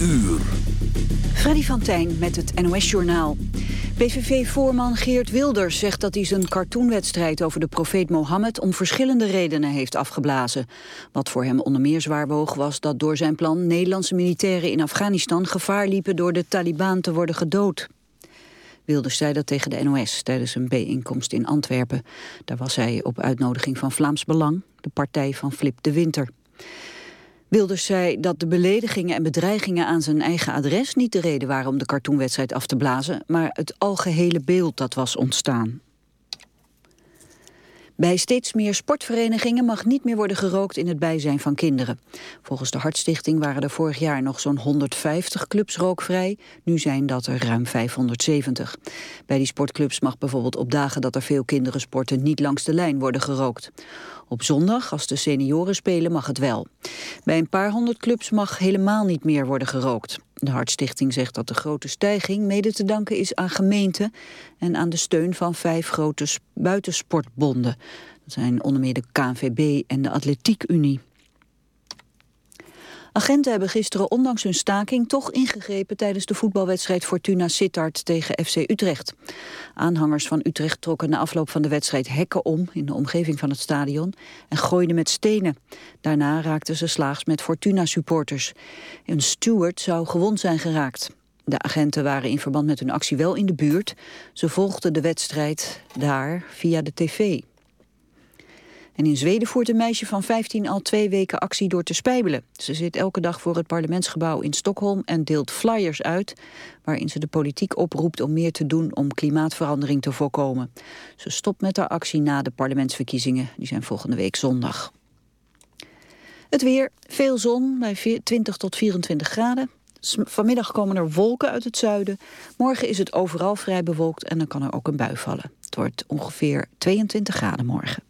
uur. Freddy van Tijn met het NOS-journaal. PVV-voorman Geert Wilders zegt dat hij zijn cartoonwedstrijd over de profeet Mohammed om verschillende redenen heeft afgeblazen. Wat voor hem onder meer zwaar woog was dat door zijn plan Nederlandse militairen in Afghanistan gevaar liepen door de Taliban te worden gedood. Wilders zei dat tegen de NOS tijdens een bijeenkomst in Antwerpen. Daar was hij op uitnodiging van Vlaams Belang, de partij van Flip de Winter. Wilders zei dat de beledigingen en bedreigingen aan zijn eigen adres niet de reden waren om de cartoonwedstrijd af te blazen, maar het algehele beeld dat was ontstaan. Bij steeds meer sportverenigingen mag niet meer worden gerookt in het bijzijn van kinderen. Volgens de Hartstichting waren er vorig jaar nog zo'n 150 clubs rookvrij. Nu zijn dat er ruim 570. Bij die sportclubs mag bijvoorbeeld op dagen dat er veel kinderen sporten niet langs de lijn worden gerookt. Op zondag, als de senioren spelen, mag het wel. Bij een paar honderd clubs mag helemaal niet meer worden gerookt. De Hartstichting zegt dat de grote stijging mede te danken is aan gemeenten... en aan de steun van vijf grote buitensportbonden. Dat zijn onder meer de KNVB en de Atletiek Unie. Agenten hebben gisteren ondanks hun staking toch ingegrepen tijdens de voetbalwedstrijd Fortuna Sittard tegen FC Utrecht. Aanhangers van Utrecht trokken na afloop van de wedstrijd hekken om in de omgeving van het stadion en gooiden met stenen. Daarna raakten ze slaags met Fortuna supporters. Een steward zou gewond zijn geraakt. De agenten waren in verband met hun actie wel in de buurt. Ze volgden de wedstrijd daar via de tv. En in Zweden voert een meisje van 15 al twee weken actie door te spijbelen. Ze zit elke dag voor het parlementsgebouw in Stockholm en deelt flyers uit... waarin ze de politiek oproept om meer te doen om klimaatverandering te voorkomen. Ze stopt met haar actie na de parlementsverkiezingen. Die zijn volgende week zondag. Het weer, veel zon bij 20 tot 24 graden. Vanmiddag komen er wolken uit het zuiden. Morgen is het overal vrij bewolkt en dan kan er ook een bui vallen. Het wordt ongeveer 22 graden morgen.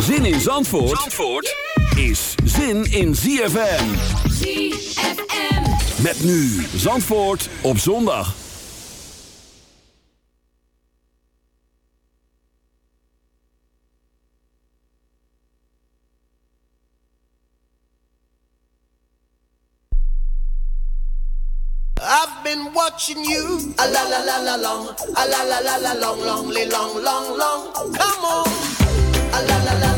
Zin in Zandvoort, Zandvoort is zin in ZFM. ZFM. Met nu Zandvoort op zondag. I've been watching you a la la la la long, a la la la la long, long, long, long, long. Come on, la la la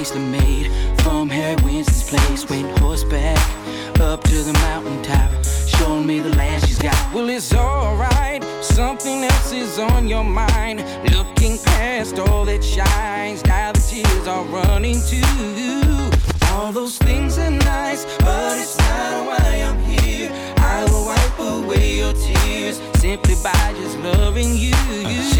ways to made from Winston's place. Went horseback up to the mountaintop, showing me the land she's got. Well, it's alright, something else is on your mind. Looking past all that shines, now the tears are running too. All those things are nice, but it's not why I'm here. I will wipe away your tears simply by just loving you. you.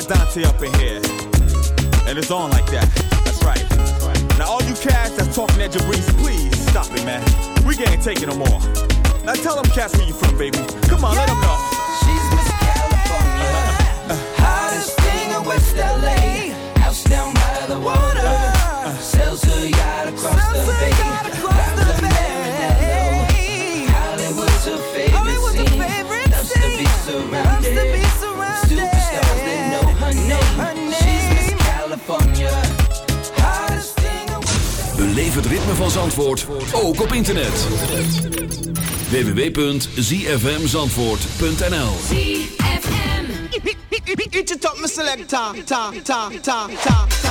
Got Dante up in here. And it's on like that. That's right. Now all you cats that's talking at Jabrice, please stop it, man. We can't take it no more. Now tell them cats where you from, baby. Come on, let them know. She's Miss California, hottest thing in West LA. Beleef het ritme van Zandvoort, ook op internet. www.zfmzandvoort.nl Eat it up, my selector. Ta, ta, ta, ta, ta, ta, ta.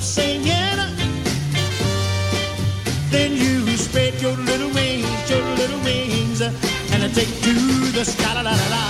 singing. Then you spread your little wings, your little wings, and I take to the sky. La, la, la, la.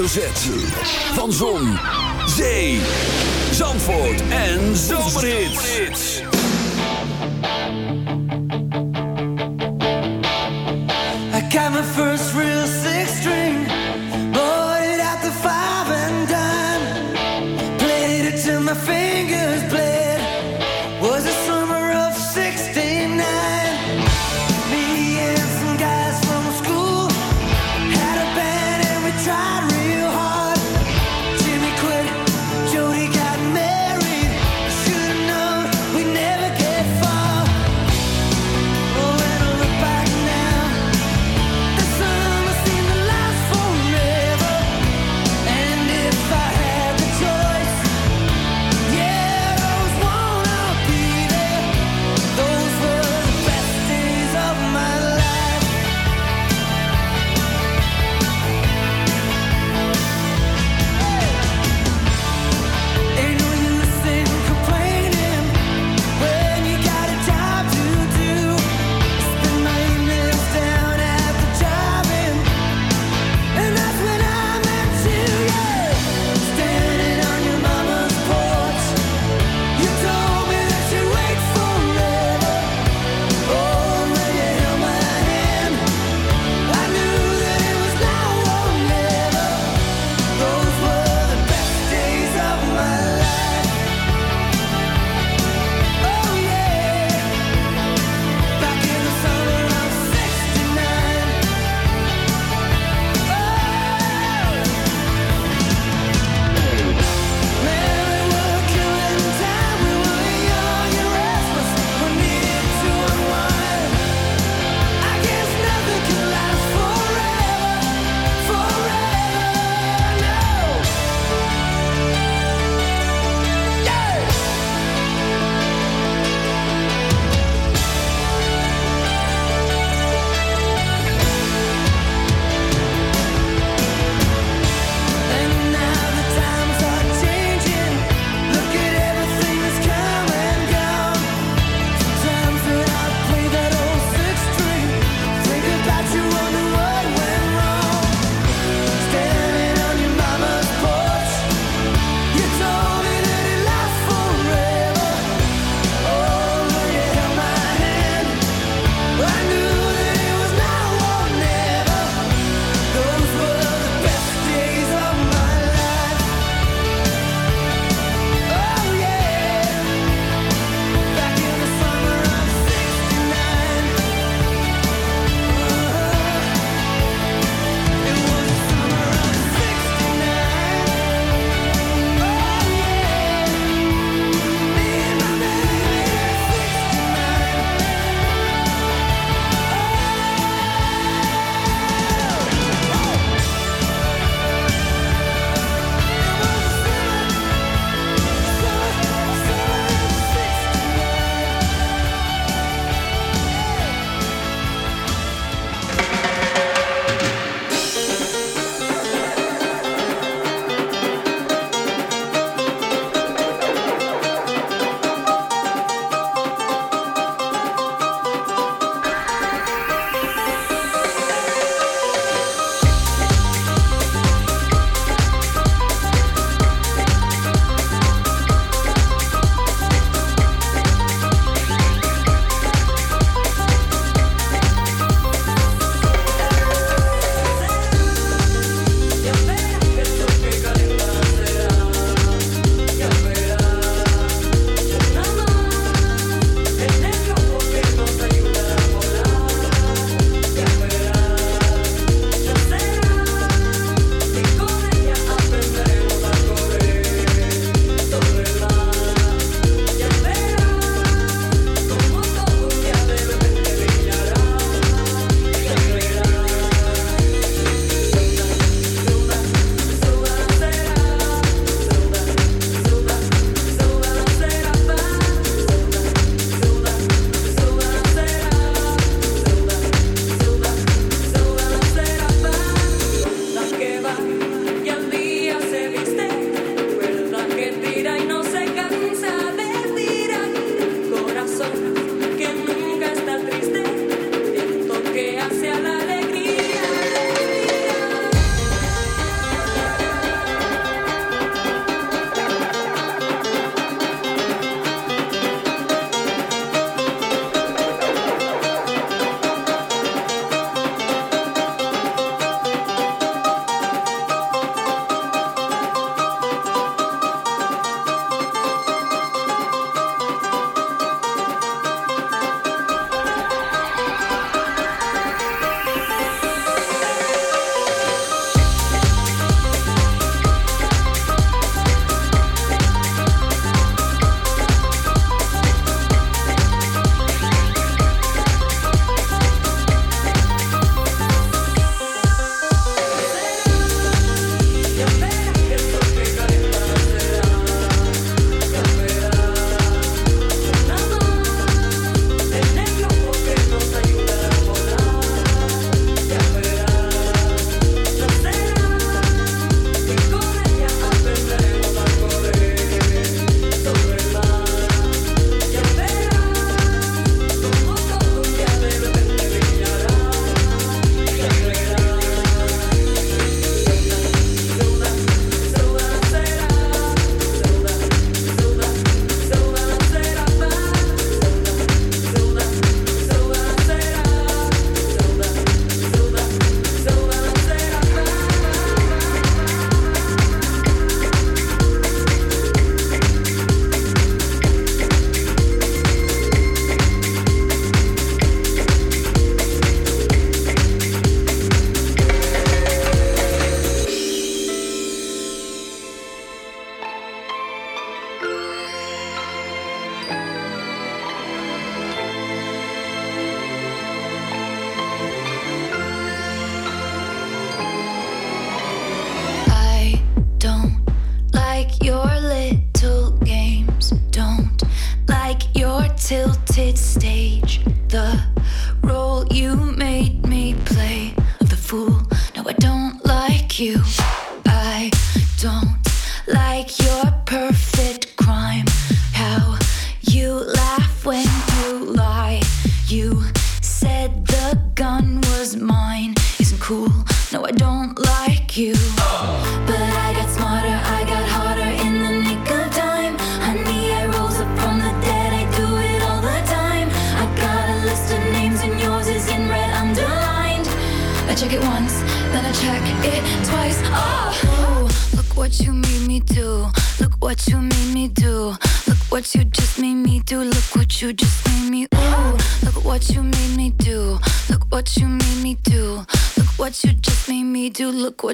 hoofdletter. Van Zon, Zee, Zandvoort en Zomerhits. I got my first real six string,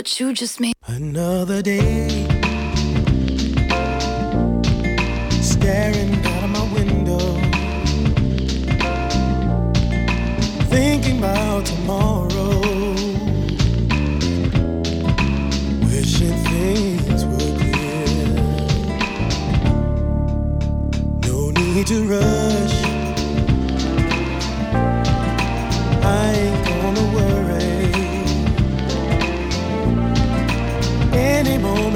What you just made. Another day. Staring out of my window. Thinking about tomorrow. Wishing things were clear. No need to rush.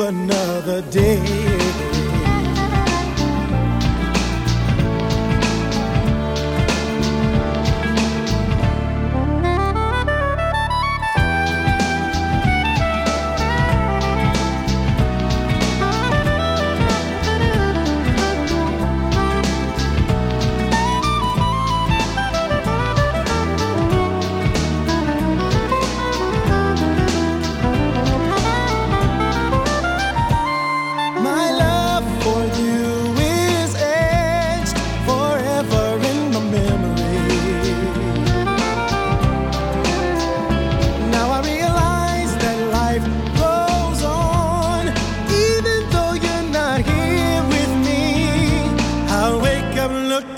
another day.